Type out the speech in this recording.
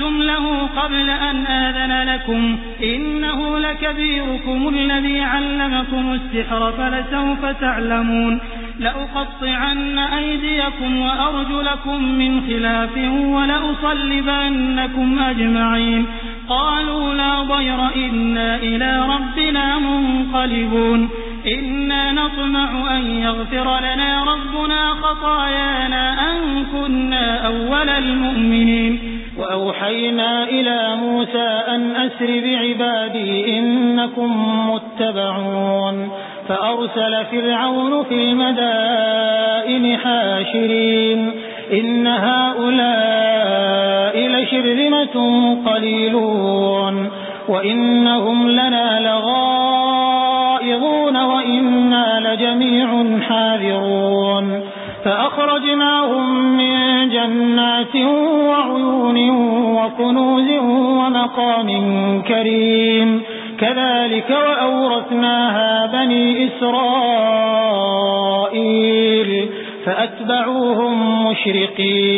آمنتم له قبل أن آذن لكم إنه لكبيركم الذي علمكم السحر فلسوف تعلمون لأقطعن أيديكم وأرجلكم من خلاف ولأصلبنكم أجمعين قالوا لا ضير إنا إلى ربنا منقلبون إنا نطمع أن يغفر لنا ربنا خطايانا أن كنا أول المؤمنين وأوحينا إلى موسى أن أسر بعبادي إنكم متبعون فأرسل فرعون في المدائن حاشرين إن هؤلاء لشرذمة قليلون وإنهم لنا لغائظون وإنا لجميع حاذرون فأخرجناهم من جنات وكنوز ومقام كريم. كذلك وأورثناها بني إسرائيل فأتبعوهم مشرقين.